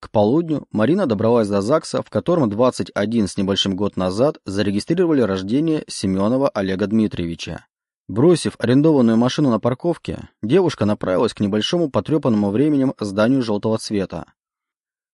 К полудню Марина добралась до ЗАГСа, в котором 21 с небольшим год назад зарегистрировали рождение Семенова Олега Дмитриевича. Бросив арендованную машину на парковке, девушка направилась к небольшому потрепанному временем зданию желтого цвета.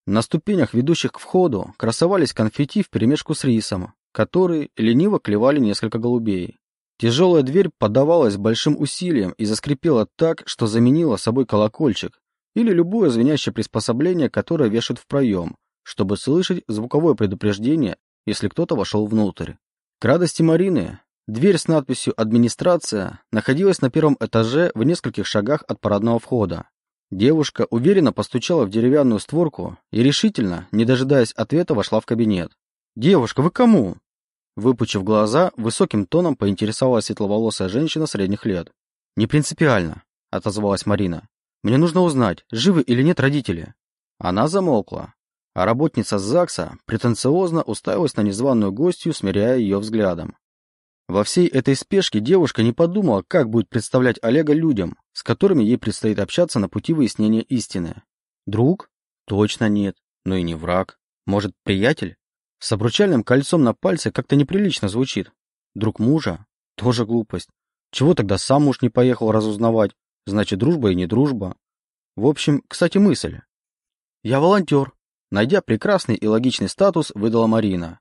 На ступенях, ведущих к входу, красовались конфетти вперемешку с рисом, которые лениво клевали несколько голубей. Тяжелая дверь поддавалась большим усилием и заскрипела так, что заменила собой колокольчик или любое звенящее приспособление, которое вешают в проем, чтобы слышать звуковое предупреждение, если кто-то вошел внутрь. К радости Марины, дверь с надписью «Администрация» находилась на первом этаже в нескольких шагах от парадного входа. Девушка уверенно постучала в деревянную створку и решительно, не дожидаясь ответа, вошла в кабинет. «Девушка, вы кому?» Выпучив глаза, высоким тоном поинтересовалась светловолосая женщина средних лет. «Не принципиально», — отозвалась Марина. «Мне нужно узнать, живы или нет родители». Она замолкла, а работница ЗАГСа претенциозно уставилась на незваную гостью, смиряя ее взглядом. Во всей этой спешке девушка не подумала, как будет представлять Олега людям, с которыми ей предстоит общаться на пути выяснения истины. Друг? Точно нет. Но и не враг. Может, приятель? С обручальным кольцом на пальце как-то неприлично звучит. Друг мужа? Тоже глупость. Чего тогда сам муж не поехал разузнавать? Значит, дружба и не дружба. В общем, кстати, мысль. Я волонтер. Найдя прекрасный и логичный статус, выдала Марина.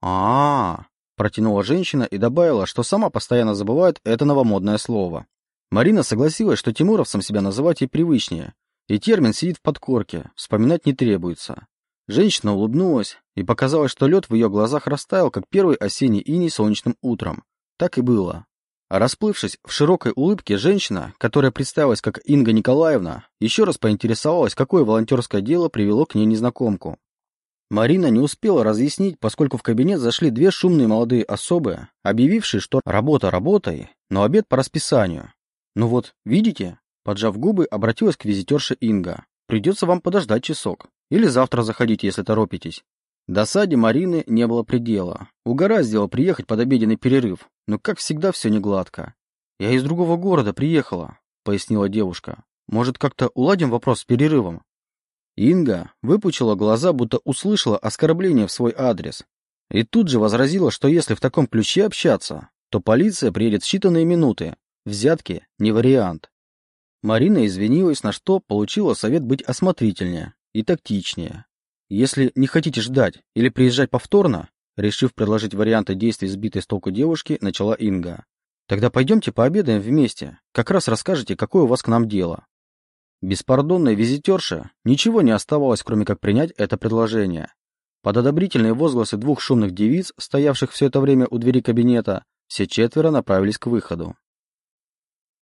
а, -а, протянула женщина и добавила, что сама постоянно забывает это новомодное слово. Марина согласилась, что тимуровцам себя называть ей привычнее, и термин сидит в подкорке, вспоминать не требуется. Женщина улыбнулась, и показалось, что лед в ее глазах растаял, как первый осенний иней солнечным утром. Так и было. Расплывшись в широкой улыбке, женщина, которая представилась как Инга Николаевна, еще раз поинтересовалась, какое волонтерское дело привело к ней незнакомку. Марина не успела разъяснить, поскольку в кабинет зашли две шумные молодые особы, объявившие, что работа работой, но обед по расписанию. «Ну вот, видите?» Поджав губы, обратилась к визитерше Инга. «Придется вам подождать часок. Или завтра заходите, если торопитесь. Досаде Марины не было предела. Угораздило приехать под обеденный перерыв, но, как всегда, все не гладко. «Я из другого города приехала», — пояснила девушка. «Может, как-то уладим вопрос с перерывом?» Инга выпучила глаза, будто услышала оскорбление в свой адрес. И тут же возразила, что если в таком ключе общаться, то полиция приедет в считанные минуты. Взятки не вариант. Марина извинилась, на что получила совет быть осмотрительнее и тактичнее. Если не хотите ждать или приезжать повторно, решив предложить варианты действий сбитой с толку девушки, начала Инга. Тогда пойдемте пообедаем вместе. Как раз расскажете, какое у вас к нам дело. Беспардонной визитерше ничего не оставалось, кроме как принять это предложение. Под одобрительные возгласы двух шумных девиц, стоявших все это время у двери кабинета, все четверо направились к выходу.